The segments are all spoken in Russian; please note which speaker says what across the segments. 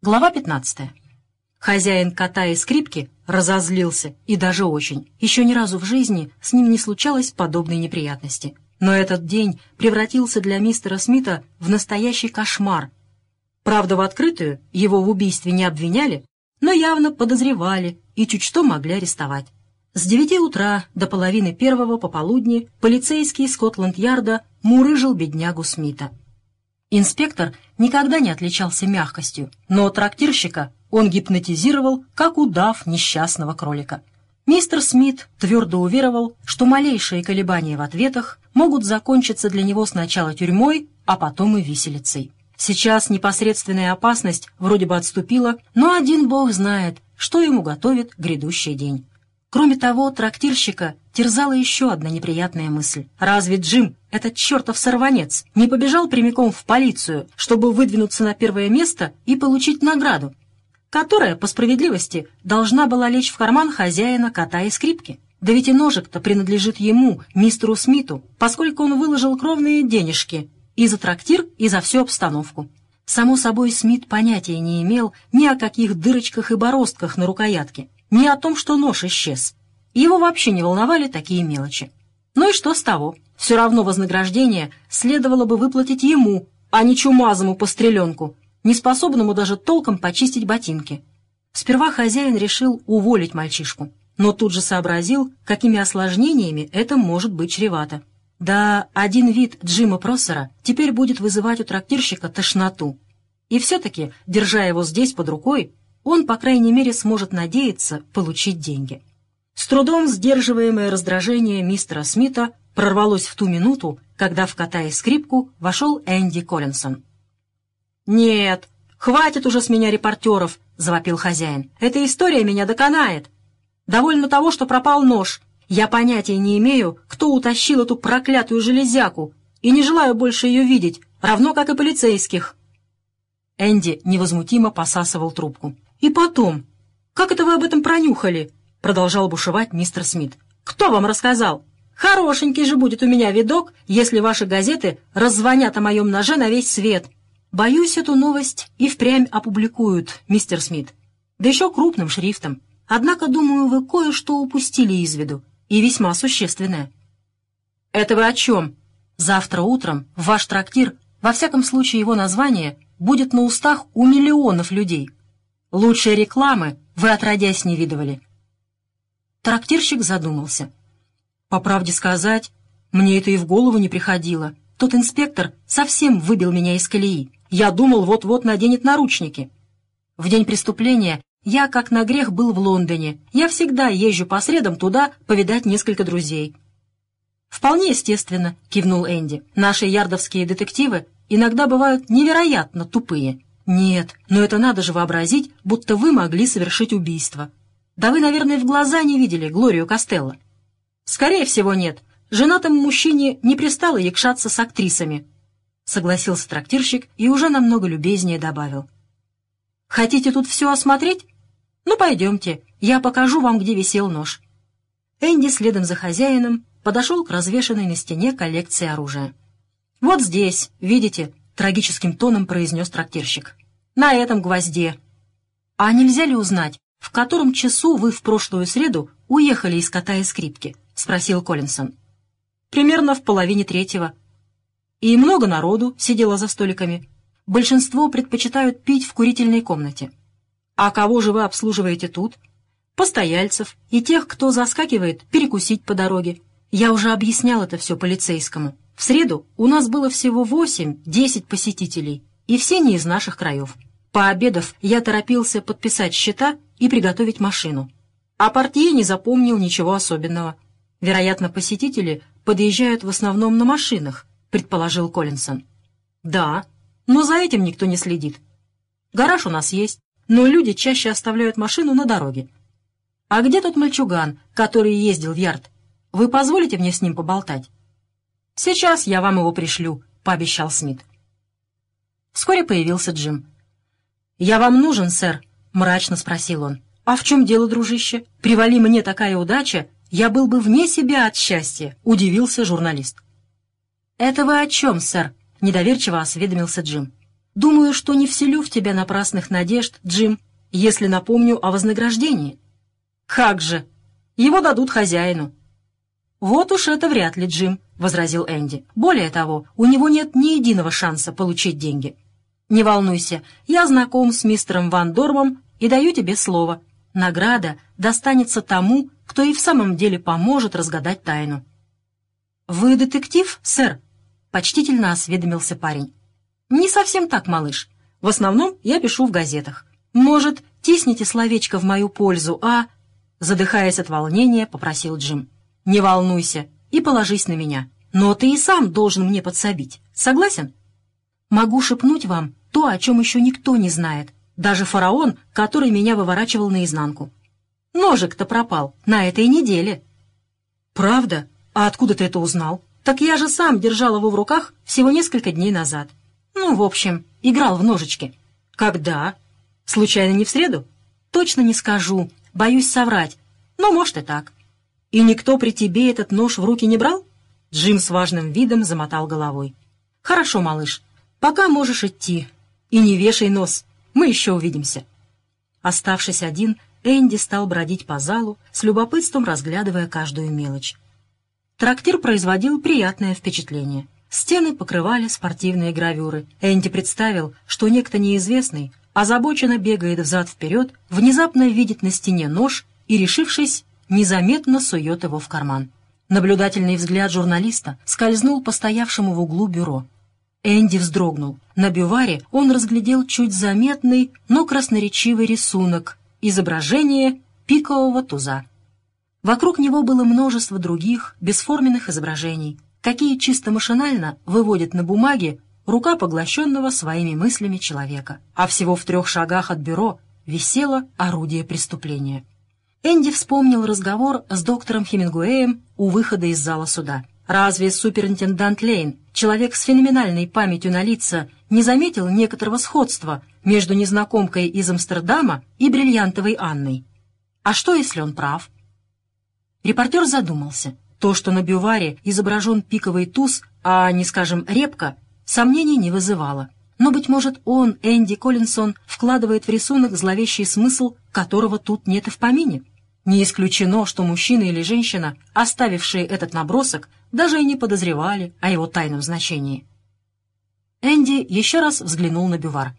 Speaker 1: Глава 15. Хозяин кота и скрипки разозлился, и даже очень. Еще ни разу в жизни с ним не случалось подобной неприятности. Но этот день превратился для мистера Смита в настоящий кошмар. Правда, в открытую его в убийстве не обвиняли, но явно подозревали и чуть что могли арестовать. С девяти утра до половины первого пополудни полицейский Скотланд-Ярда мурыжил беднягу Смита. Инспектор никогда не отличался мягкостью, но трактирщика он гипнотизировал, как удав несчастного кролика. Мистер Смит твердо уверовал, что малейшие колебания в ответах могут закончиться для него сначала тюрьмой, а потом и виселицей. Сейчас непосредственная опасность вроде бы отступила, но один бог знает, что ему готовит грядущий день. Кроме того, трактирщика терзала еще одна неприятная мысль. Разве Джим, этот чертов сорванец, не побежал прямиком в полицию, чтобы выдвинуться на первое место и получить награду, которая, по справедливости, должна была лечь в карман хозяина кота и скрипки? Да ведь и ножик-то принадлежит ему, мистеру Смиту, поскольку он выложил кровные денежки и за трактир, и за всю обстановку. Само собой, Смит понятия не имел ни о каких дырочках и бороздках на рукоятке, ни о том, что нож исчез. Его вообще не волновали такие мелочи. Ну и что с того? Все равно вознаграждение следовало бы выплатить ему, а не чумазому постреленку, неспособному даже толком почистить ботинки. Сперва хозяин решил уволить мальчишку, но тут же сообразил, какими осложнениями это может быть чревато. Да, один вид Джима Проссера теперь будет вызывать у трактирщика тошноту. И все-таки, держа его здесь под рукой, он, по крайней мере, сможет надеяться получить деньги. С трудом сдерживаемое раздражение мистера Смита прорвалось в ту минуту, когда в кота и скрипку вошел Энди Коллинсон. «Нет, хватит уже с меня репортеров!» — завопил хозяин. «Эта история меня доконает. Довольно того, что пропал нож. Я понятия не имею, кто утащил эту проклятую железяку, и не желаю больше ее видеть, равно как и полицейских». Энди невозмутимо посасывал трубку. «И потом, как это вы об этом пронюхали?» — продолжал бушевать мистер Смит. «Кто вам рассказал? Хорошенький же будет у меня видок, если ваши газеты раззвонят о моем ноже на весь свет. Боюсь, эту новость и впрямь опубликуют, мистер Смит. Да еще крупным шрифтом. Однако, думаю, вы кое-что упустили из виду, и весьма существенное». «Это вы о чем?» «Завтра утром в ваш трактир, во всяком случае его название, будет на устах у миллионов людей». Лучшей рекламы вы отродясь не видывали. Трактирщик задумался. По правде сказать, мне это и в голову не приходило. Тот инспектор совсем выбил меня из колеи. Я думал, вот-вот наденет наручники. В день преступления я, как на грех, был в Лондоне. Я всегда езжу по средам туда повидать несколько друзей. «Вполне естественно», — кивнул Энди. «Наши ярдовские детективы иногда бывают невероятно тупые». «Нет, но это надо же вообразить, будто вы могли совершить убийство. Да вы, наверное, в глаза не видели Глорию Костелло». «Скорее всего, нет. Женатому мужчине не пристало якшаться с актрисами», — согласился трактирщик и уже намного любезнее добавил. «Хотите тут все осмотреть? Ну, пойдемте, я покажу вам, где висел нож». Энди следом за хозяином подошел к развешанной на стене коллекции оружия. «Вот здесь, видите, трагическим тоном произнес трактирщик. «На этом гвозде». «А нельзя ли узнать, в котором часу вы в прошлую среду уехали из кота и скрипки?» — спросил Коллинсон. «Примерно в половине третьего». «И много народу сидело за столиками. Большинство предпочитают пить в курительной комнате. А кого же вы обслуживаете тут?» «Постояльцев и тех, кто заскакивает перекусить по дороге. Я уже объяснял это все полицейскому». В среду у нас было всего 8-10 посетителей, и все не из наших краев. Пообедав, я торопился подписать счета и приготовить машину. А портье не запомнил ничего особенного. Вероятно, посетители подъезжают в основном на машинах, предположил Коллинсон. Да, но за этим никто не следит. Гараж у нас есть, но люди чаще оставляют машину на дороге. А где тот мальчуган, который ездил в Ярд? Вы позволите мне с ним поболтать? «Сейчас я вам его пришлю», — пообещал Смит. Вскоре появился Джим. «Я вам нужен, сэр?» — мрачно спросил он. «А в чем дело, дружище? Привали мне такая удача, я был бы вне себя от счастья», — удивился журналист. «Это вы о чем, сэр?» — недоверчиво осведомился Джим. Думаю, что не вселю в тебя напрасных надежд, Джим, если напомню о вознаграждении». «Как же! Его дадут хозяину». «Вот уж это вряд ли, Джим», — возразил Энди. «Более того, у него нет ни единого шанса получить деньги». «Не волнуйся, я знаком с мистером Ван Дормом и даю тебе слово. Награда достанется тому, кто и в самом деле поможет разгадать тайну». «Вы детектив, сэр?» — почтительно осведомился парень. «Не совсем так, малыш. В основном я пишу в газетах. Может, тисните словечко в мою пользу, а...» Задыхаясь от волнения, попросил Джим. «Не волнуйся и положись на меня. Но ты и сам должен мне подсобить. Согласен?» «Могу шепнуть вам то, о чем еще никто не знает, даже фараон, который меня выворачивал наизнанку. Ножик-то пропал на этой неделе». «Правда? А откуда ты это узнал?» «Так я же сам держал его в руках всего несколько дней назад. Ну, в общем, играл в ножички». «Когда? Случайно не в среду?» «Точно не скажу. Боюсь соврать. Но, может, и так». «И никто при тебе этот нож в руки не брал?» Джим с важным видом замотал головой. «Хорошо, малыш, пока можешь идти. И не вешай нос, мы еще увидимся». Оставшись один, Энди стал бродить по залу, с любопытством разглядывая каждую мелочь. Трактир производил приятное впечатление. Стены покрывали спортивные гравюры. Энди представил, что некто неизвестный озабоченно бегает взад-вперед, внезапно видит на стене нож и, решившись, незаметно сует его в карман. Наблюдательный взгляд журналиста скользнул по стоявшему в углу бюро. Энди вздрогнул. На бюваре он разглядел чуть заметный, но красноречивый рисунок — изображение пикового туза. Вокруг него было множество других, бесформенных изображений, какие чисто машинально выводит на бумаге рука поглощенного своими мыслями человека. А всего в трех шагах от бюро висело орудие преступления. Энди вспомнил разговор с доктором Хемингуэем у выхода из зала суда. Разве суперинтендант Лейн, человек с феноменальной памятью на лица, не заметил некоторого сходства между незнакомкой из Амстердама и бриллиантовой Анной? А что, если он прав? Репортер задумался. То, что на бюваре изображен пиковый туз, а не, скажем, репка, сомнений не вызывало. Но, быть может, он, Энди Коллинсон, вкладывает в рисунок зловещий смысл, которого тут нет и в помине. Не исключено, что мужчина или женщина, оставившие этот набросок, даже и не подозревали о его тайном значении. Энди еще раз взглянул на бювар.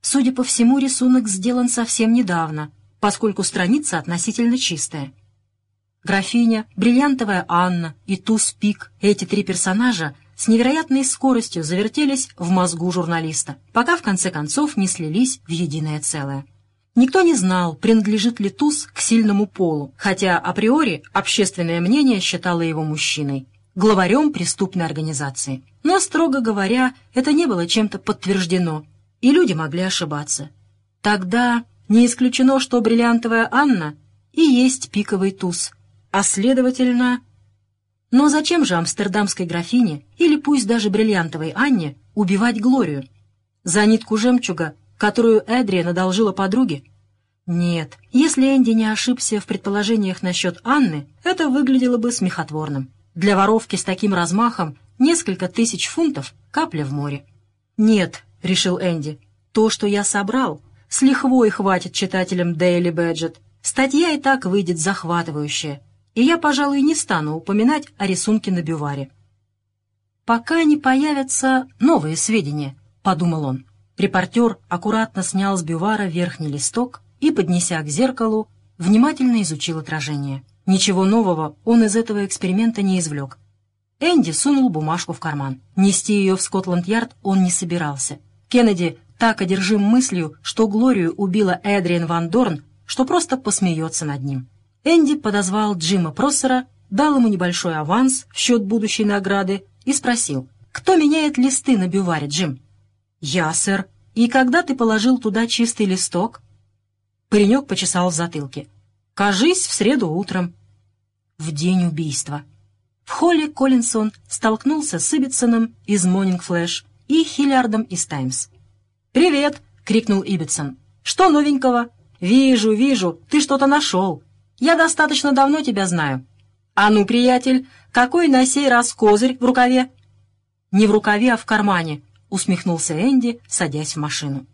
Speaker 1: Судя по всему, рисунок сделан совсем недавно, поскольку страница относительно чистая. Графиня, бриллиантовая Анна и туз Пик, эти три персонажа с невероятной скоростью завертелись в мозгу журналиста, пока в конце концов не слились в единое целое. Никто не знал, принадлежит ли туз к сильному полу, хотя априори общественное мнение считало его мужчиной, главарем преступной организации. Но, строго говоря, это не было чем-то подтверждено, и люди могли ошибаться. Тогда не исключено, что бриллиантовая Анна и есть пиковый туз, а следовательно... Но зачем же амстердамской графине, или пусть даже бриллиантовой Анне, убивать Глорию? За нитку жемчуга, которую Эдриан одолжила подруге? Нет, если Энди не ошибся в предположениях насчет Анны, это выглядело бы смехотворным. Для воровки с таким размахом несколько тысяч фунтов — капля в море. «Нет», — решил Энди, — «то, что я собрал, с лихвой хватит читателям Daily Badget. Статья и так выйдет захватывающая, и я, пожалуй, не стану упоминать о рисунке на бюваре. «Пока не появятся новые сведения», — подумал он. Репортер аккуратно снял с бювара верхний листок и, поднеся к зеркалу, внимательно изучил отражение. Ничего нового он из этого эксперимента не извлек. Энди сунул бумажку в карман. Нести ее в Скотланд-Ярд он не собирался. Кеннеди так одержим мыслью, что Глорию убила Эдриан Ван Дорн, что просто посмеется над ним. Энди подозвал Джима Проссера, дал ему небольшой аванс в счет будущей награды и спросил, «Кто меняет листы на бюваре, Джим?» «Я, сэр. И когда ты положил туда чистый листок?» Паренек почесал в затылке. «Кажись, в среду утром». В день убийства. В холле Коллинсон столкнулся с Ибитсоном из «Монинг Флэш» и Хиллиардом из «Таймс». «Привет!» — крикнул Ибитсон. «Что новенького?» «Вижу, вижу, ты что-то нашел. Я достаточно давно тебя знаю. А ну, приятель, какой на сей раз козырь в рукаве?» «Не в рукаве, а в кармане. — усмехнулся Энди, садясь в машину.